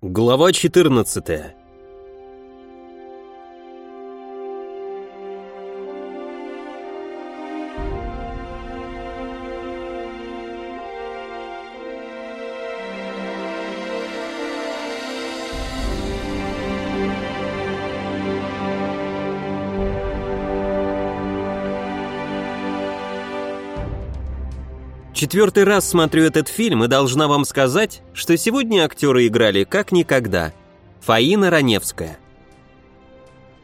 Глава 14. Четвертый раз смотрю этот фильм и должна вам сказать, что сегодня актеры играли как никогда. Фаина Раневская.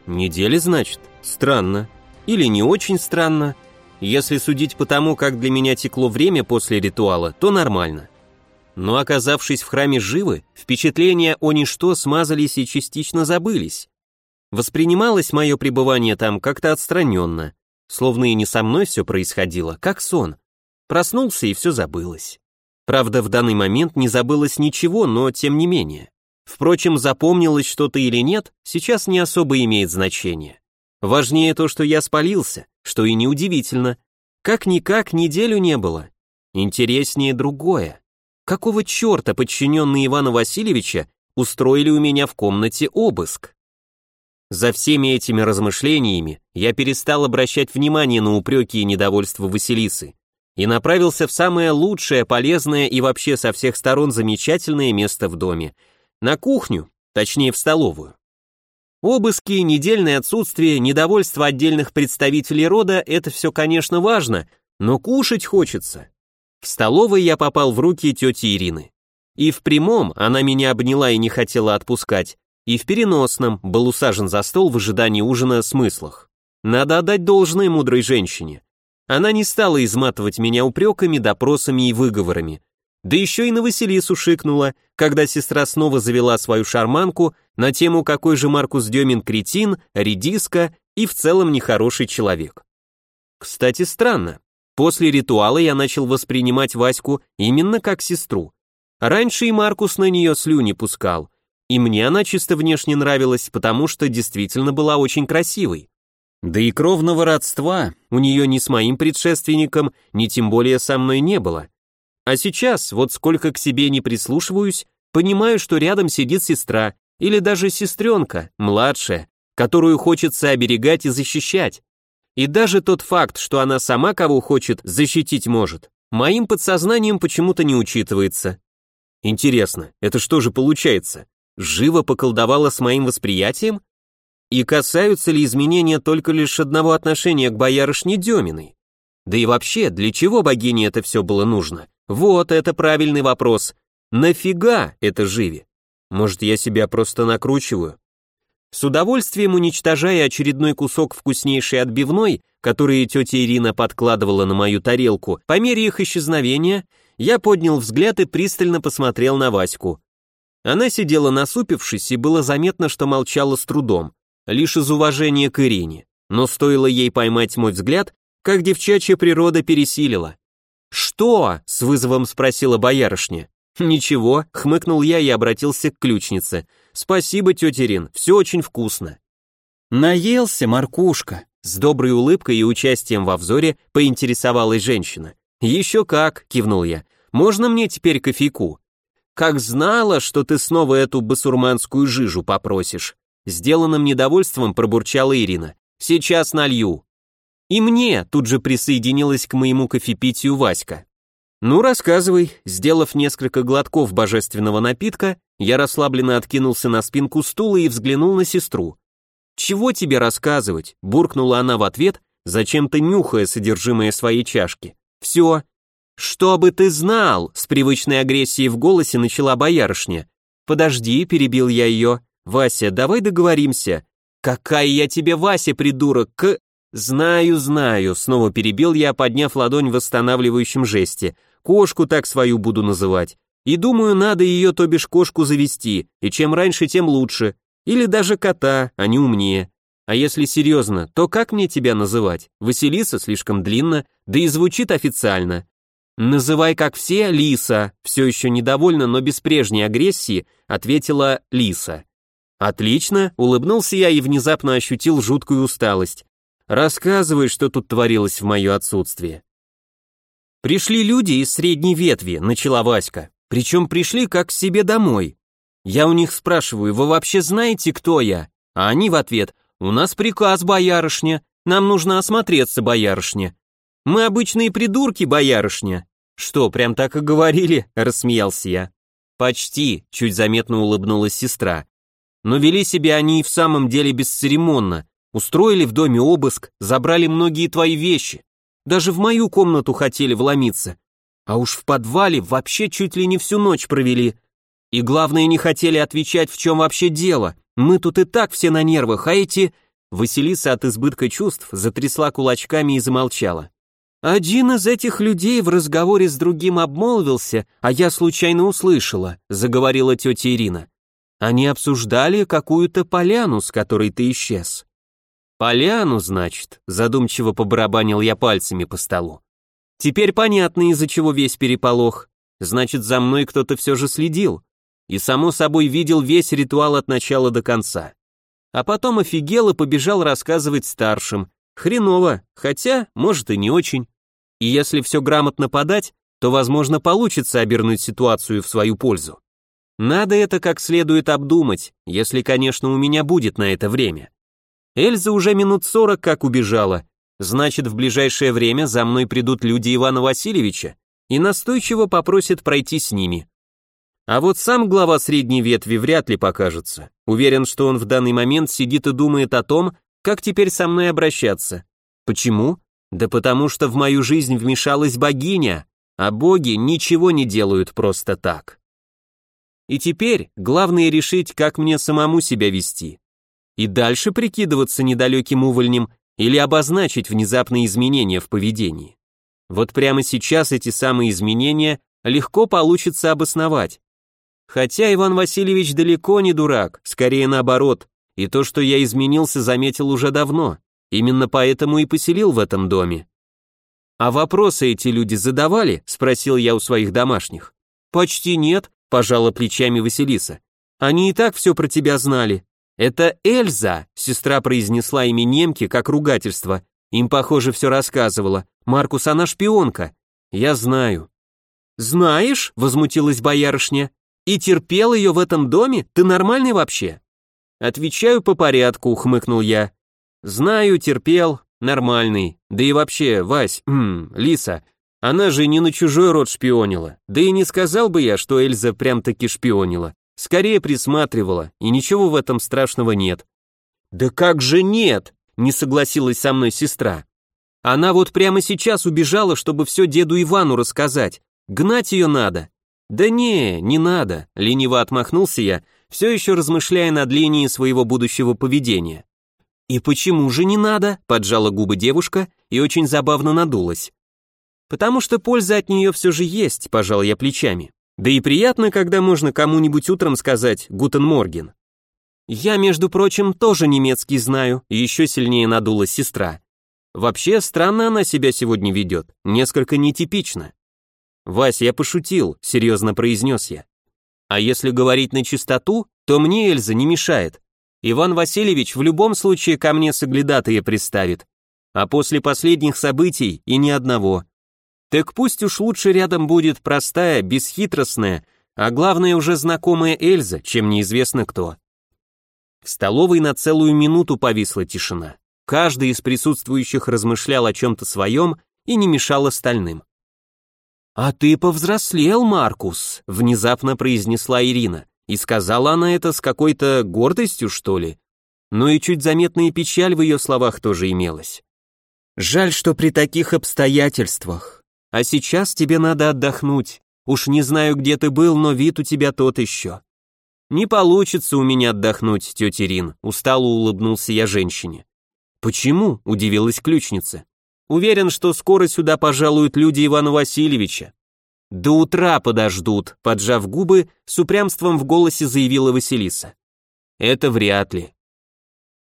Недели, значит? Странно. Или не очень странно. Если судить по тому, как для меня текло время после ритуала, то нормально. Но оказавшись в храме живы, впечатления о ничто смазались и частично забылись. Воспринималось мое пребывание там как-то отстраненно, словно и не со мной все происходило, как сон. Проснулся, и все забылось. Правда, в данный момент не забылось ничего, но тем не менее. Впрочем, запомнилось что-то или нет, сейчас не особо имеет значения. Важнее то, что я спалился, что и неудивительно. Как-никак неделю не было. Интереснее другое. Какого черта подчиненные Ивана Васильевича устроили у меня в комнате обыск? За всеми этими размышлениями я перестал обращать внимание на упреки и недовольство Василисы и направился в самое лучшее, полезное и вообще со всех сторон замечательное место в доме. На кухню, точнее в столовую. Обыски, недельное отсутствие, недовольство отдельных представителей рода – это все, конечно, важно, но кушать хочется. В столовой я попал в руки тети Ирины. И в прямом она меня обняла и не хотела отпускать, и в переносном был усажен за стол в ожидании ужина смыслах. Надо отдать должное мудрой женщине. Она не стала изматывать меня упреками, допросами и выговорами. Да еще и на Василису шикнула, когда сестра снова завела свою шарманку на тему какой же Маркус Демин кретин, редиска и в целом нехороший человек. Кстати, странно. После ритуала я начал воспринимать Ваську именно как сестру. Раньше и Маркус на нее слюни пускал, и мне она чисто внешне нравилась, потому что действительно была очень красивой. Да и кровного родства у нее ни с моим предшественником, ни тем более со мной не было. А сейчас, вот сколько к себе не прислушиваюсь, понимаю, что рядом сидит сестра, или даже сестренка, младшая, которую хочется оберегать и защищать. И даже тот факт, что она сама кого хочет защитить может, моим подсознанием почему-то не учитывается. Интересно, это что же получается? Живо поколдовала с моим восприятием? И касаются ли изменения только лишь одного отношения к боярышне Деминой? Да и вообще, для чего богине это все было нужно? Вот это правильный вопрос. Нафига это живи? Может, я себя просто накручиваю? С удовольствием уничтожая очередной кусок вкуснейшей отбивной, который тетя Ирина подкладывала на мою тарелку, по мере их исчезновения, я поднял взгляд и пристально посмотрел на Ваську. Она сидела насупившись, и было заметно, что молчала с трудом лишь из уважения к Ирине, но стоило ей поймать мой взгляд, как девчачья природа пересилила. «Что?» — с вызовом спросила боярышня. «Ничего», — хмыкнул я и обратился к ключнице. «Спасибо, тетя Рин, все очень вкусно». «Наелся, Маркушка», — с доброй улыбкой и участием во взоре поинтересовалась женщина. «Еще как», — кивнул я. «Можно мне теперь кофейку?» «Как знала, что ты снова эту басурманскую жижу попросишь», Сделанным недовольством пробурчала Ирина. «Сейчас налью». И мне тут же присоединилась к моему кофепитию Васька. «Ну, рассказывай». Сделав несколько глотков божественного напитка, я расслабленно откинулся на спинку стула и взглянул на сестру. «Чего тебе рассказывать?» – буркнула она в ответ, зачем-то нюхая содержимое своей чашки. «Все». «Чтобы ты знал!» – с привычной агрессией в голосе начала боярышня. «Подожди», – перебил я ее, «Вася, давай договоримся». «Какая я тебе, Вася, придурок, к...» «Знаю, знаю», — снова перебил я, подняв ладонь в восстанавливающем жесте. «Кошку так свою буду называть. И думаю, надо ее, то бишь кошку, завести, и чем раньше, тем лучше. Или даже кота, они умнее. А если серьезно, то как мне тебя называть? Василиса слишком длинно, да и звучит официально. Называй как все, Лиса, все еще недовольна, но без прежней агрессии, ответила Лиса. Отлично, улыбнулся я и внезапно ощутил жуткую усталость. Рассказывай, что тут творилось в мое отсутствие. Пришли люди из средней ветви, начала Васька. Причем пришли как к себе домой. Я у них спрашиваю, вы вообще знаете, кто я? А они в ответ, у нас приказ, боярышня, нам нужно осмотреться, боярышня. Мы обычные придурки, боярышня. Что, прям так и говорили? Рассмеялся я. Почти, чуть заметно улыбнулась сестра. Но вели себя они и в самом деле бесцеремонно. Устроили в доме обыск, забрали многие твои вещи. Даже в мою комнату хотели вломиться. А уж в подвале вообще чуть ли не всю ночь провели. И главное, не хотели отвечать, в чем вообще дело. Мы тут и так все на нервах, а эти... Василиса от избытка чувств затрясла кулачками и замолчала. «Один из этих людей в разговоре с другим обмолвился, а я случайно услышала», — заговорила тетя Ирина. «Они обсуждали какую-то поляну, с которой ты исчез». «Поляну, значит», — задумчиво побарабанил я пальцами по столу. «Теперь понятно, из-за чего весь переполох. Значит, за мной кто-то все же следил. И, само собой, видел весь ритуал от начала до конца а потом офигел и побежал рассказывать старшим. Хреново, хотя, может и не очень. И если все грамотно подать, то, возможно, получится обернуть ситуацию в свою пользу. Надо это как следует обдумать, если, конечно, у меня будет на это время. Эльза уже минут сорок как убежала, значит, в ближайшее время за мной придут люди Ивана Васильевича и настойчиво попросят пройти с ними. А вот сам глава средней ветви вряд ли покажется. Уверен, что он в данный момент сидит и думает о том, как теперь со мной обращаться. Почему? Да потому что в мою жизнь вмешалась богиня, а боги ничего не делают просто так. И теперь главное решить, как мне самому себя вести. И дальше прикидываться недалеким увольнем или обозначить внезапные изменения в поведении. Вот прямо сейчас эти самые изменения легко получится обосновать. Хотя Иван Васильевич далеко не дурак, скорее наоборот, и то, что я изменился, заметил уже давно, именно поэтому и поселил в этом доме. «А вопросы эти люди задавали?» — спросил я у своих домашних. «Почти нет», — пожала плечами Василиса. «Они и так все про тебя знали». «Это Эльза», — сестра произнесла имя немки как ругательство. Им, похоже, все рассказывала. «Маркус, она шпионка». «Я знаю». «Знаешь?» — возмутилась боярышня. И терпел ее в этом доме? Ты нормальный вообще? Отвечаю по порядку, ухмыкнул я. Знаю, терпел, нормальный. Да и вообще, Вась, хм, Лиса, она же не на чужой род шпионила. Да и не сказал бы я, что Эльза прям-таки шпионила. Скорее присматривала, и ничего в этом страшного нет. Да как же нет? Не согласилась со мной сестра. Она вот прямо сейчас убежала, чтобы все деду Ивану рассказать. Гнать ее надо. «Да не, не надо», — лениво отмахнулся я, все еще размышляя над линией своего будущего поведения. «И почему же не надо?» — поджала губы девушка и очень забавно надулась. «Потому что польза от нее все же есть», — пожал я плечами. «Да и приятно, когда можно кому-нибудь утром сказать «Гутен Морген». «Я, между прочим, тоже немецкий знаю», — еще сильнее надулась сестра. «Вообще, странно она себя сегодня ведет, несколько нетипично. «Вась, я пошутил», — серьезно произнес я. «А если говорить на чистоту, то мне Эльза не мешает. Иван Васильевич в любом случае ко мне соглядатые приставит. А после последних событий и ни одного. Так пусть уж лучше рядом будет простая, бесхитростная, а главное уже знакомая Эльза, чем неизвестно кто». В столовой на целую минуту повисла тишина. Каждый из присутствующих размышлял о чем-то своем и не мешал остальным. «А ты повзрослел, Маркус», — внезапно произнесла Ирина. И сказала она это с какой-то гордостью, что ли? Но и чуть заметная печаль в ее словах тоже имелась. «Жаль, что при таких обстоятельствах. А сейчас тебе надо отдохнуть. Уж не знаю, где ты был, но вид у тебя тот еще». «Не получится у меня отдохнуть, тетя Рин», — устало улыбнулся я женщине. «Почему?» — удивилась ключница. Уверен, что скоро сюда пожалуют люди Ивана Васильевича. До утра подождут, поджав губы, с упрямством в голосе заявила Василиса. Это вряд ли.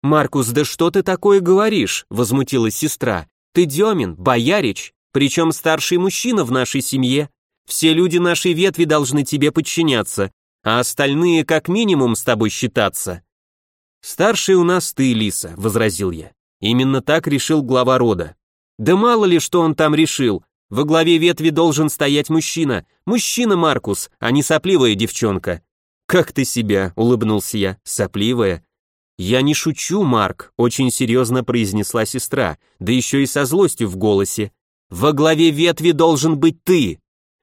Маркус, да что ты такое говоришь? возмутилась сестра. Ты Демин, боярич, причем старший мужчина в нашей семье. Все люди нашей ветви должны тебе подчиняться, а остальные как минимум с тобой считаться. Старший у нас ты, Лиса, возразил я. Именно так решил глава рода. Да мало ли, что он там решил. Во главе ветви должен стоять мужчина. Мужчина, Маркус, а не сопливая девчонка. «Как ты себя?» — улыбнулся я, сопливая. «Я не шучу, Марк», — очень серьезно произнесла сестра, да еще и со злостью в голосе. «Во главе ветви должен быть ты!»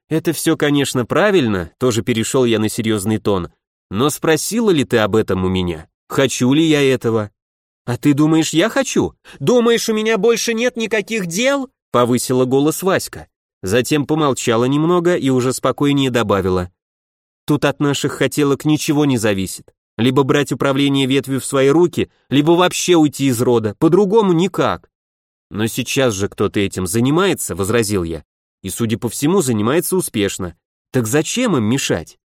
«Это все, конечно, правильно», — тоже перешел я на серьезный тон, «но спросила ли ты об этом у меня? Хочу ли я этого?» «А ты думаешь, я хочу? Думаешь, у меня больше нет никаких дел?» — повысила голос Васька. Затем помолчала немного и уже спокойнее добавила. Тут от наших хотелок ничего не зависит. Либо брать управление ветвью в свои руки, либо вообще уйти из рода, по-другому никак. Но сейчас же кто-то этим занимается, возразил я. И, судя по всему, занимается успешно. Так зачем им мешать?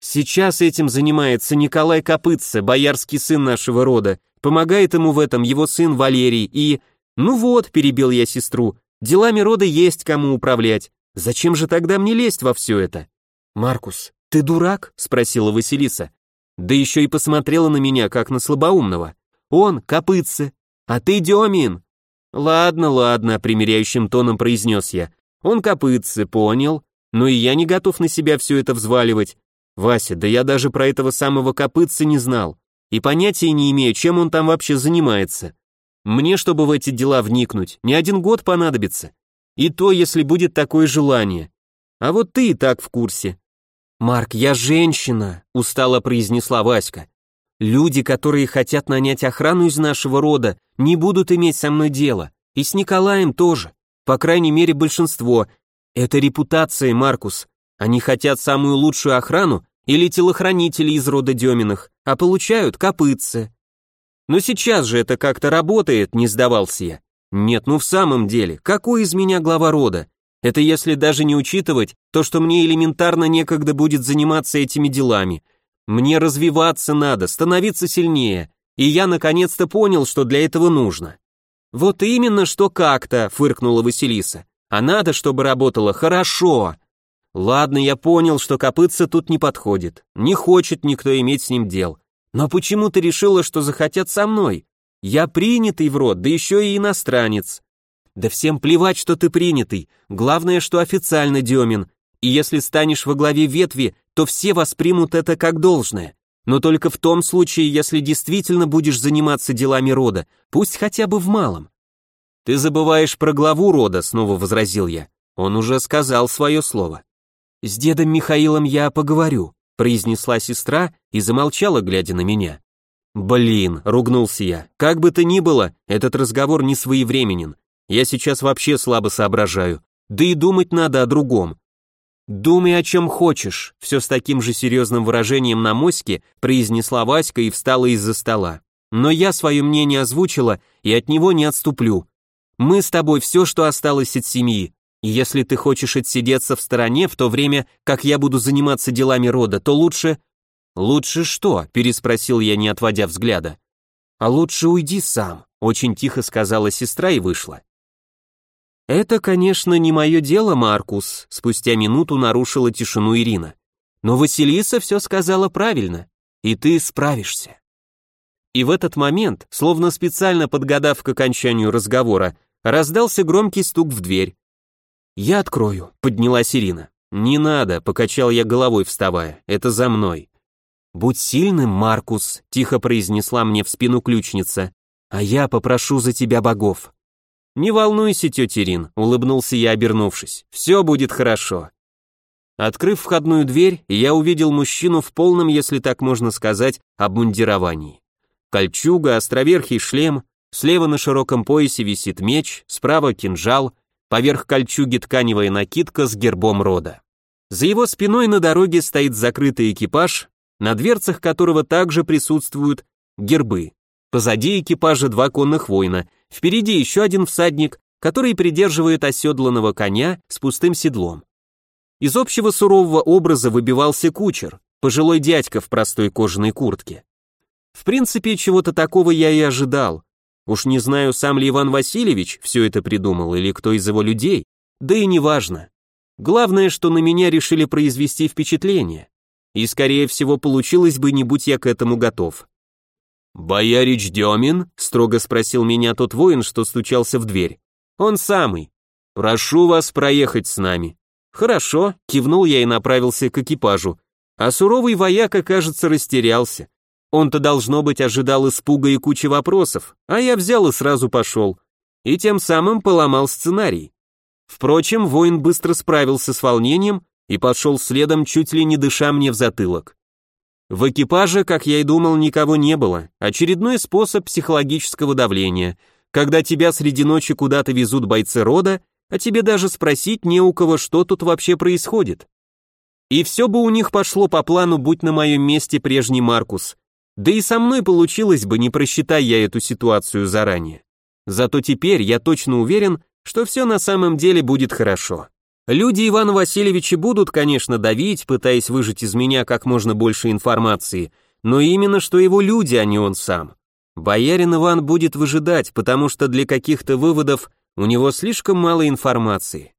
Сейчас этим занимается Николай Копытце, боярский сын нашего рода. Помогает ему в этом его сын Валерий и... Ну вот, перебил я сестру, делами рода есть кому управлять. Зачем же тогда мне лезть во все это? Маркус, «Ты дурак?» — спросила Василиса. Да еще и посмотрела на меня, как на слабоумного. «Он, копытце, а ты Демин!» «Ладно, ладно», — примиряющим тоном произнес я. «Он копытце, понял. Но и я не готов на себя все это взваливать. Вася, да я даже про этого самого копытца не знал. И понятия не имею, чем он там вообще занимается. Мне, чтобы в эти дела вникнуть, не один год понадобится. И то, если будет такое желание. А вот ты и так в курсе. «Марк, я женщина», — устало произнесла Васька. «Люди, которые хотят нанять охрану из нашего рода, не будут иметь со мной дело. И с Николаем тоже. По крайней мере, большинство. Это репутация, Маркус. Они хотят самую лучшую охрану или телохранителей из рода Деминых, а получают копытцы. Но сейчас же это как-то работает, не сдавался я. Нет, ну в самом деле, какой из меня глава рода? Это если даже не учитывать то, что мне элементарно некогда будет заниматься этими делами. Мне развиваться надо, становиться сильнее, и я наконец-то понял, что для этого нужно. Вот именно, что как-то, фыркнула Василиса. А надо, чтобы работало хорошо. Ладно, я понял, что копытца тут не подходит. Не хочет никто иметь с ним дел. Но почему ты решила, что захотят со мной? Я принятый в род, да еще и иностранец. Да всем плевать, что ты принятый. Главное, что официально Демин. И если станешь во главе ветви, то все воспримут это как должное. Но только в том случае, если действительно будешь заниматься делами рода, пусть хотя бы в малом. Ты забываешь про главу рода, снова возразил я. Он уже сказал свое слово. С дедом Михаилом я поговорю, произнесла сестра и замолчала, глядя на меня. Блин, ругнулся я. Как бы то ни было, этот разговор не своевременен. Я сейчас вообще слабо соображаю. Да и думать надо о другом. «Думай о чем хочешь», все с таким же серьезным выражением на моське произнесла Васька и встала из-за стола. «Но я свое мнение озвучила и от него не отступлю. Мы с тобой все, что осталось от семьи, если ты хочешь отсидеться в стороне в то время, как я буду заниматься делами рода, то лучше...» «Лучше что?» – переспросил я, не отводя взгляда. «А лучше уйди сам», – очень тихо сказала сестра и вышла. «Это, конечно, не мое дело, Маркус», спустя минуту нарушила тишину Ирина. «Но Василиса все сказала правильно, и ты справишься». И в этот момент, словно специально подгадав к окончанию разговора, раздался громкий стук в дверь. «Я открою», — поднялась Ирина. «Не надо», — покачал я головой, вставая, — «это за мной». «Будь сильным, Маркус», — тихо произнесла мне в спину ключница, «а я попрошу за тебя богов». «Не волнуйся, тетя Рин», — улыбнулся я, обернувшись. «Все будет хорошо». Открыв входную дверь, я увидел мужчину в полном, если так можно сказать, обмундировании. Кольчуга, островерхий шлем, слева на широком поясе висит меч, справа кинжал, поверх кольчуги тканевая накидка с гербом рода. За его спиной на дороге стоит закрытый экипаж, на дверцах которого также присутствуют гербы. Позади экипажа два конных воина — Впереди еще один всадник, который придерживает оседланного коня с пустым седлом. Из общего сурового образа выбивался кучер, пожилой дядька в простой кожаной куртке. В принципе, чего-то такого я и ожидал. Уж не знаю, сам ли Иван Васильевич все это придумал или кто из его людей, да и неважно. Главное, что на меня решили произвести впечатление. И, скорее всего, получилось бы, не будь я к этому готов. «Боярич Демин?» — строго спросил меня тот воин, что стучался в дверь. «Он самый. Прошу вас проехать с нами». «Хорошо», — кивнул я и направился к экипажу. А суровый вояка, кажется, растерялся. Он-то, должно быть, ожидал испуга и кучи вопросов, а я взял и сразу пошел. И тем самым поломал сценарий. Впрочем, воин быстро справился с волнением и пошел следом, чуть ли не дыша мне в затылок. В экипаже, как я и думал, никого не было. Очередной способ психологического давления, когда тебя среди ночи куда-то везут бойцы рода, а тебе даже спросить не у кого, что тут вообще происходит. И все бы у них пошло по плану, будь на моем месте прежний Маркус. Да и со мной получилось бы, не просчитая я эту ситуацию заранее. Зато теперь я точно уверен, что все на самом деле будет хорошо. Люди Ивана Васильевича будут, конечно, давить, пытаясь выжать из меня как можно больше информации, но именно что его люди, а не он сам. Боярин Иван будет выжидать, потому что для каких-то выводов у него слишком мало информации.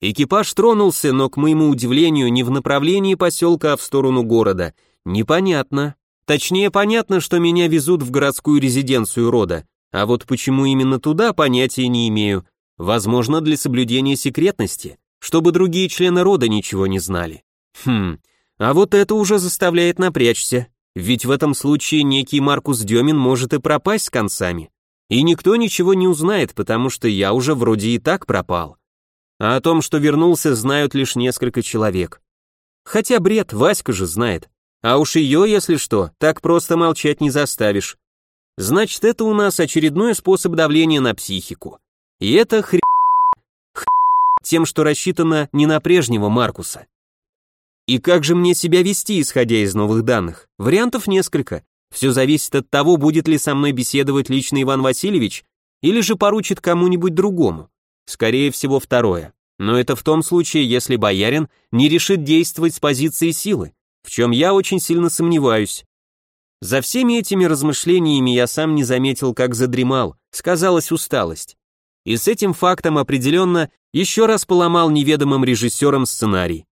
Экипаж тронулся, но, к моему удивлению, не в направлении поселка, а в сторону города. Непонятно. Точнее, понятно, что меня везут в городскую резиденцию рода, а вот почему именно туда, понятия не имею. Возможно, для соблюдения секретности чтобы другие члены рода ничего не знали. Хм, а вот это уже заставляет напрячься, ведь в этом случае некий Маркус Демин может и пропасть с концами. И никто ничего не узнает, потому что я уже вроде и так пропал. А о том, что вернулся, знают лишь несколько человек. Хотя бред, Васька же знает. А уж ее, если что, так просто молчать не заставишь. Значит, это у нас очередной способ давления на психику. И это хрен тем, что рассчитано не на прежнего Маркуса. И как же мне себя вести, исходя из новых данных? Вариантов несколько. Все зависит от того, будет ли со мной беседовать лично Иван Васильевич, или же поручит кому-нибудь другому. Скорее всего, второе. Но это в том случае, если боярин не решит действовать с позиции силы, в чем я очень сильно сомневаюсь. За всеми этими размышлениями я сам не заметил, как задремал, сказалась усталость. И с этим фактом определенно еще раз поломал неведомым режиссером сценарий.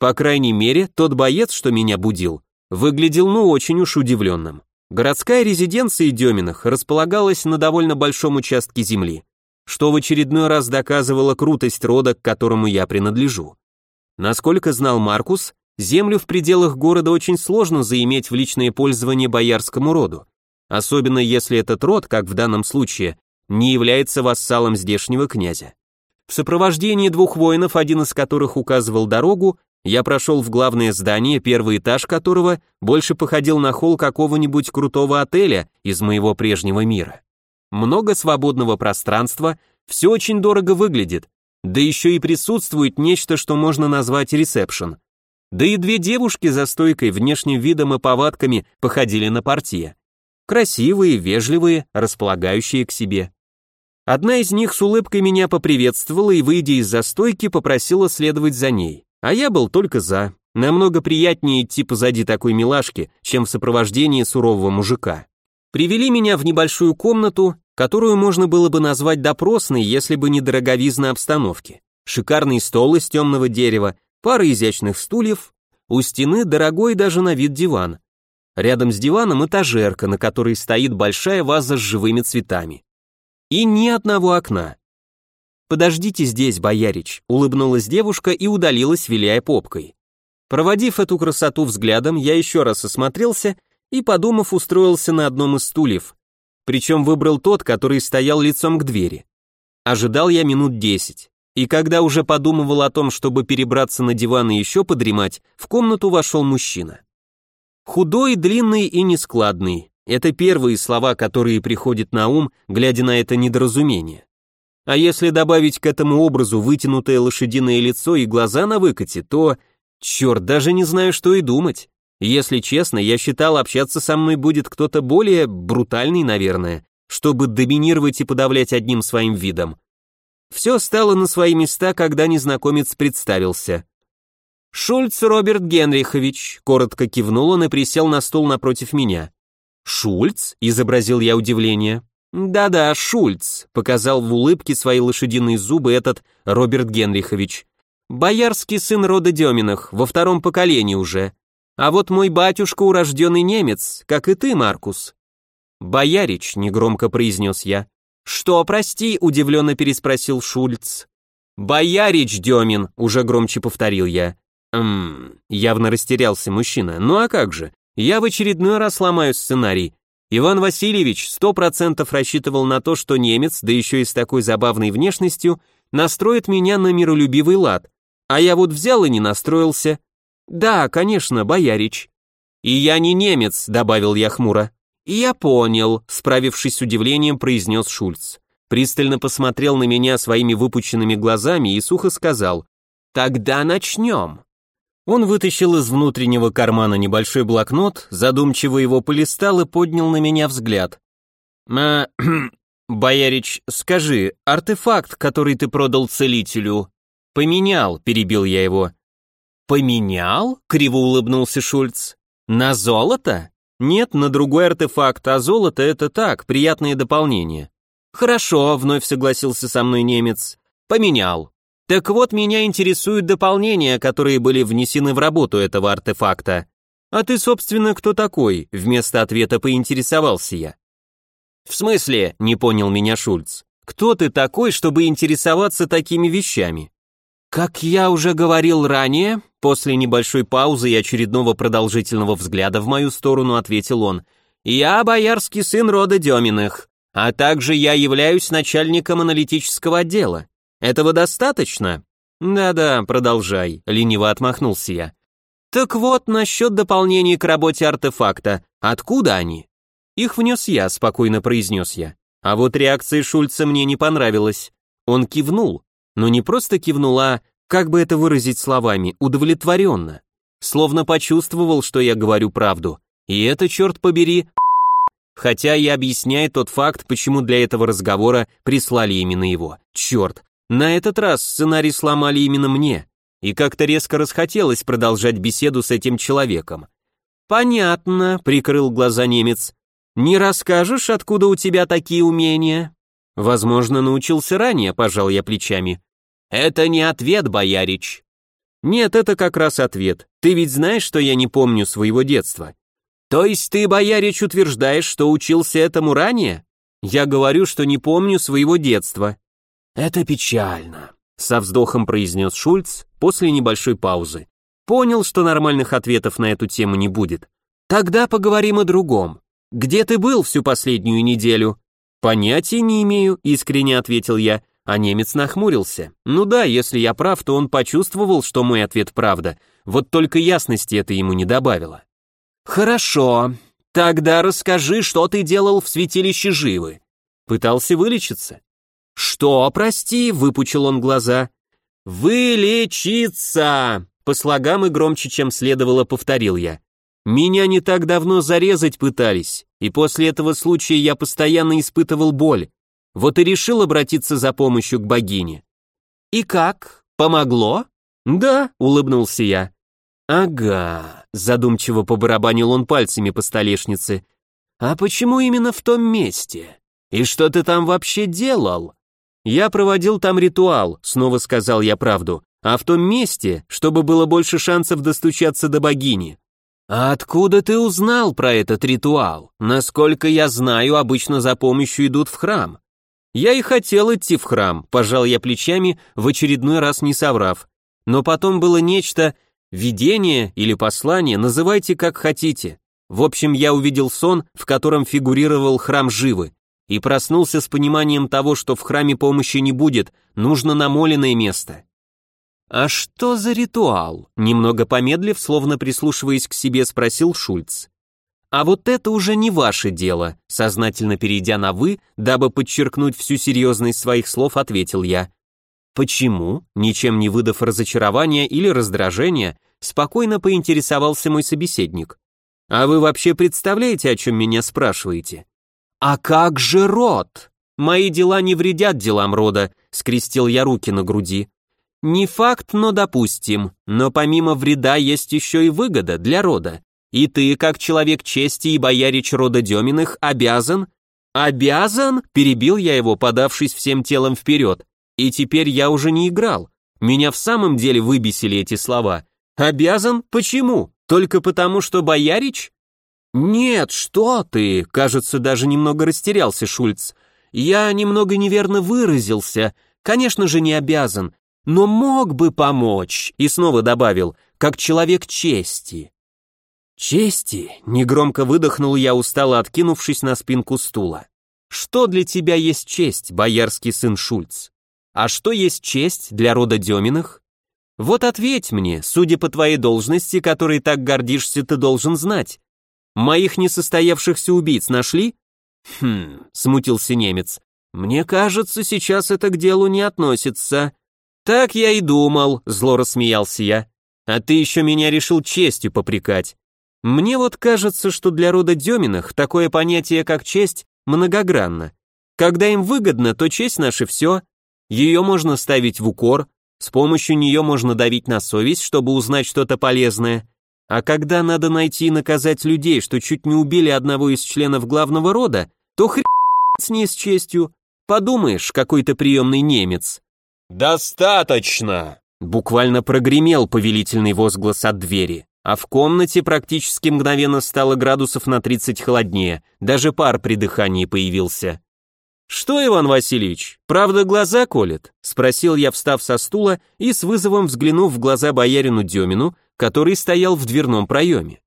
По крайней мере, тот боец, что меня будил, выглядел ну очень уж удивленным. Городская резиденция Деминых располагалась на довольно большом участке земли, что в очередной раз доказывало крутость рода, к которому я принадлежу. Насколько знал Маркус, землю в пределах города очень сложно заиметь в личное пользование боярскому роду, особенно если этот род, как в данном случае, не является вассалом здешнего князя. В сопровождении двух воинов, один из которых указывал дорогу, я прошел в главное здание, первый этаж которого больше походил на холл какого-нибудь крутого отеля из моего прежнего мира. Много свободного пространства, все очень дорого выглядит, да еще и присутствует нечто, что можно назвать ресепшн. Да и две девушки за стойкой внешним видом и повадками походили на портье. Красивые, вежливые, располагающие к себе. Одна из них с улыбкой меня поприветствовала и, выйдя из застойки, попросила следовать за ней. А я был только за. Намного приятнее идти позади такой милашки, чем в сопровождении сурового мужика. Привели меня в небольшую комнату, которую можно было бы назвать допросной, если бы не дороговизна обстановки. Шикарный стол из темного дерева, пара изящных стульев, у стены дорогой даже на вид диван. Рядом с диваном этажерка, на которой стоит большая ваза с живыми цветами. И ни одного окна. «Подождите здесь, боярич», — улыбнулась девушка и удалилась, виляя попкой. Проводив эту красоту взглядом, я еще раз осмотрелся и, подумав, устроился на одном из стульев. Причем выбрал тот, который стоял лицом к двери. Ожидал я минут десять. И когда уже подумывал о том, чтобы перебраться на диван и еще подремать, в комнату вошел мужчина. Худой, длинный и нескладный, это первые слова, которые приходят на ум, глядя на это недоразумение. А если добавить к этому образу вытянутое лошадиное лицо и глаза на выкате, то... Черт, даже не знаю, что и думать. Если честно, я считал, общаться со мной будет кто-то более брутальный, наверное, чтобы доминировать и подавлять одним своим видом. Все стало на свои места, когда незнакомец представился. «Шульц Роберт Генрихович», — коротко кивнул он и присел на стул напротив меня. «Шульц?» — изобразил я удивление. «Да-да, Шульц», — показал в улыбке свои лошадиные зубы этот Роберт Генрихович. «Боярский сын рода Деминых, во втором поколении уже. А вот мой батюшка урожденный немец, как и ты, Маркус». «Боярич», — негромко произнес я. «Что, прости?» — удивленно переспросил Шульц. «Боярич Демин», — уже громче повторил я. Эм, явно растерялся мужчина. Ну а как же? Я в очередной раз ломаю сценарий. Иван Васильевич сто процентов рассчитывал на то, что немец, да еще и с такой забавной внешностью, настроит меня на миролюбивый лад. А я вот взял и не настроился. Да, конечно, боярич. И я не немец, добавил я хмуро. Я понял, справившись с удивлением, произнес Шульц. Пристально посмотрел на меня своими выпученными глазами и сухо сказал, «Тогда начнем». Он вытащил из внутреннего кармана небольшой блокнот, задумчиво его полистал и поднял на меня взгляд. «А, боярич, скажи, артефакт, который ты продал целителю, поменял?» – перебил я его. «Поменял?» – криво улыбнулся Шульц. «На золото?» «Нет, на другой артефакт, а золото – это так, приятное дополнение». «Хорошо», – вновь согласился со мной немец. «Поменял. Так вот, меня интересуют дополнения, которые были внесены в работу этого артефакта. А ты, собственно, кто такой? Вместо ответа поинтересовался я. В смысле, не понял меня Шульц. Кто ты такой, чтобы интересоваться такими вещами? Как я уже говорил ранее, после небольшой паузы и очередного продолжительного взгляда в мою сторону ответил он. Я боярский сын рода Деминых, а также я являюсь начальником аналитического отдела. Этого достаточно? Да-да, продолжай, лениво отмахнулся я. Так вот, насчет дополнений к работе артефакта. Откуда они? Их внес я, спокойно произнес я. А вот реакция Шульца мне не понравилась. Он кивнул, но не просто кивнул, а, как бы это выразить словами, удовлетворенно. Словно почувствовал, что я говорю правду. И это, черт побери, хотя и объясняет тот факт, почему для этого разговора прислали именно его. Черт, на этот раз сценарий сломали именно мне, и как-то резко расхотелось продолжать беседу с этим человеком. «Понятно», — прикрыл глаза немец. «Не расскажешь, откуда у тебя такие умения?» «Возможно, научился ранее», — пожал я плечами. «Это не ответ, боярич». «Нет, это как раз ответ. Ты ведь знаешь, что я не помню своего детства?» «То есть ты, боярич, утверждаешь, что учился этому ранее?» «Я говорю, что не помню своего детства». «Это печально», — со вздохом произнес Шульц после небольшой паузы. Понял, что нормальных ответов на эту тему не будет. «Тогда поговорим о другом. Где ты был всю последнюю неделю?» «Понятия не имею», — искренне ответил я, а немец нахмурился. «Ну да, если я прав, то он почувствовал, что мой ответ правда, вот только ясности это ему не добавило». «Хорошо, тогда расскажи, что ты делал в святилище Живы». Пытался вылечиться. «Что, прости?» — выпучил он глаза. «Вылечиться!» По слогам и громче, чем следовало, повторил я. «Меня не так давно зарезать пытались, и после этого случая я постоянно испытывал боль. Вот и решил обратиться за помощью к богине». «И как? Помогло?» «Да», — улыбнулся я. «Ага», — задумчиво побарабанил он пальцами по столешнице. «А почему именно в том месте? И что ты там вообще делал?» «Я проводил там ритуал», — снова сказал я правду, «а в том месте, чтобы было больше шансов достучаться до богини». «А откуда ты узнал про этот ритуал? Насколько я знаю, обычно за помощью идут в храм». «Я и хотел идти в храм», — пожал я плечами, в очередной раз не соврав. Но потом было нечто, видение или послание, называйте как хотите. В общем, я увидел сон, в котором фигурировал храм Живы и проснулся с пониманием того, что в храме помощи не будет, нужно намоленное место. «А что за ритуал?» Немного помедлив, словно прислушиваясь к себе, спросил Шульц. «А вот это уже не ваше дело», сознательно перейдя на «вы», дабы подчеркнуть всю серьезность своих слов, ответил я. «Почему?» Ничем не выдав разочарования или раздражения, спокойно поинтересовался мой собеседник. «А вы вообще представляете, о чем меня спрашиваете?» «А как же род?» «Мои дела не вредят делам рода», — скрестил я руки на груди. «Не факт, но допустим. Но помимо вреда есть еще и выгода для рода. И ты, как человек чести и боярич рода Деминых, обязан...» «Обязан?» — перебил я его, подавшись всем телом вперед. И теперь я уже не играл. Меня в самом деле выбесили эти слова. «Обязан? Почему? Только потому, что боярич? «Нет, что ты!» — кажется, даже немного растерялся Шульц. «Я немного неверно выразился. Конечно же, не обязан. Но мог бы помочь!» И снова добавил. как человек чести. Чести, негромко выдохнул я, устало откинувшись на спинку стула. Что для тебя есть честь, боярский сын Шульц? А что есть честь для рода Деминых? Вот ответь мне, судя по твоей должности, которой так гордишься, ты должен знать. Моих несостоявшихся убийц нашли? Хм, смутился немец. Мне кажется, сейчас это к делу не относится. Так я и думал, зло рассмеялся я. А ты еще меня решил честью попрекать. Мне вот кажется, что для рода Деминых такое понятие, как честь, многогранно. Когда им выгодно, то честь наша все. Ее можно ставить в укор, с помощью нее можно давить на совесть, чтобы узнать что-то полезное. А когда надо найти и наказать людей, что чуть не убили одного из членов главного рода, то хрен с ней с честью. Подумаешь, какой-то приемный немец. «Достаточно!» Буквально прогремел повелительный возглас от двери, а в комнате практически мгновенно стало градусов на 30 холоднее, даже пар при дыхании появился. «Что, Иван Васильевич, правда глаза колет?» — спросил я, встав со стула и с вызовом взглянув в глаза боярину Демину, который стоял в дверном проеме.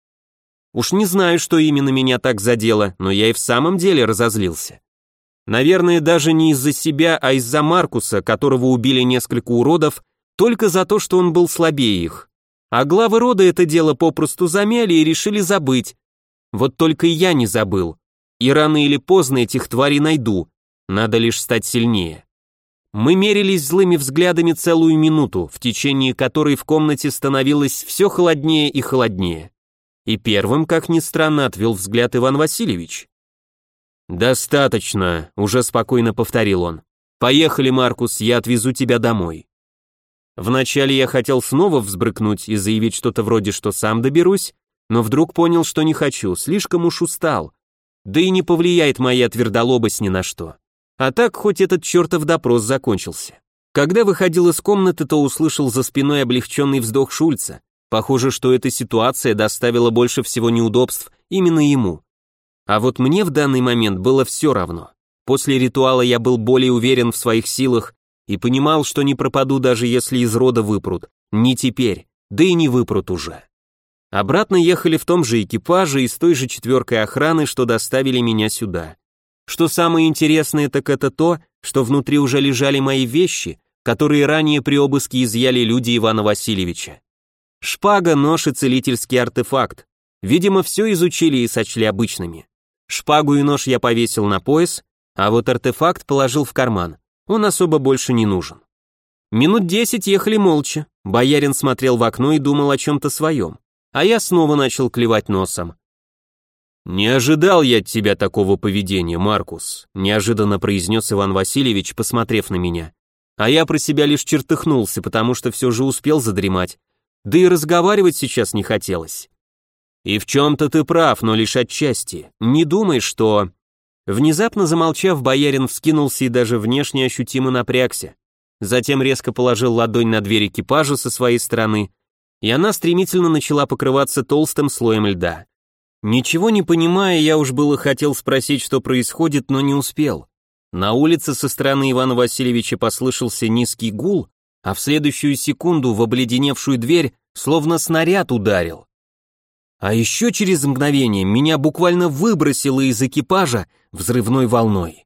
Уж не знаю, что именно меня так задело, но я и в самом деле разозлился. Наверное, даже не из-за себя, а из-за Маркуса, которого убили несколько уродов, только за то, что он был слабее их. А главы рода это дело попросту замяли и решили забыть. Вот только я не забыл. И рано или поздно этих тварей найду. Надо лишь стать сильнее. Мы мерились злыми взглядами целую минуту, в течение которой в комнате становилось все холоднее и холоднее. И первым, как ни странно, отвел взгляд Иван Васильевич. «Достаточно», — уже спокойно повторил он. «Поехали, Маркус, я отвезу тебя домой». Вначале я хотел снова взбрыкнуть и заявить что-то вроде, что сам доберусь, но вдруг понял, что не хочу, слишком уж устал. Да и не повлияет моя твердолобость ни на что. А так хоть этот чертов допрос закончился. Когда выходил из комнаты, то услышал за спиной облегченный вздох Шульца. Похоже, что эта ситуация доставила больше всего неудобств именно ему. А вот мне в данный момент было все равно. После ритуала я был более уверен в своих силах и понимал, что не пропаду даже если из рода выпрут. Не теперь, да и не выпрут уже. Обратно ехали в том же экипаже и с той же четверкой охраны, что доставили меня сюда. Что самое интересное, так это то, что внутри уже лежали мои вещи, которые ранее при обыске изъяли люди Ивана Васильевича. Шпага, нож и целительский артефакт. Видимо, все изучили и сочли обычными. Шпагу и нож я повесил на пояс, а вот артефакт положил в карман. Он особо больше не нужен. Минут десять ехали молча. Боярин смотрел в окно и думал о чем-то своем. А я снова начал клевать носом. «Не ожидал я от тебя такого поведения, Маркус», неожиданно произнес Иван Васильевич, посмотрев на меня. А я про себя лишь чертыхнулся, потому что все же успел задремать. Да и разговаривать сейчас не хотелось. И в чем-то ты прав, но лишь отчасти. Не думай, что...» Внезапно замолчав, боярин вскинулся и даже внешне ощутимо напрягся. Затем резко положил ладонь на дверь экипажа со своей стороны, и она стремительно начала покрываться толстым слоем льда. Ничего не понимая, я уж было хотел спросить, что происходит, но не успел. На улице со стороны Ивана Васильевича послышался низкий гул, а в следующую секунду в обледеневшую дверь словно снаряд ударил. А еще через мгновение меня буквально выбросило из экипажа взрывной волной.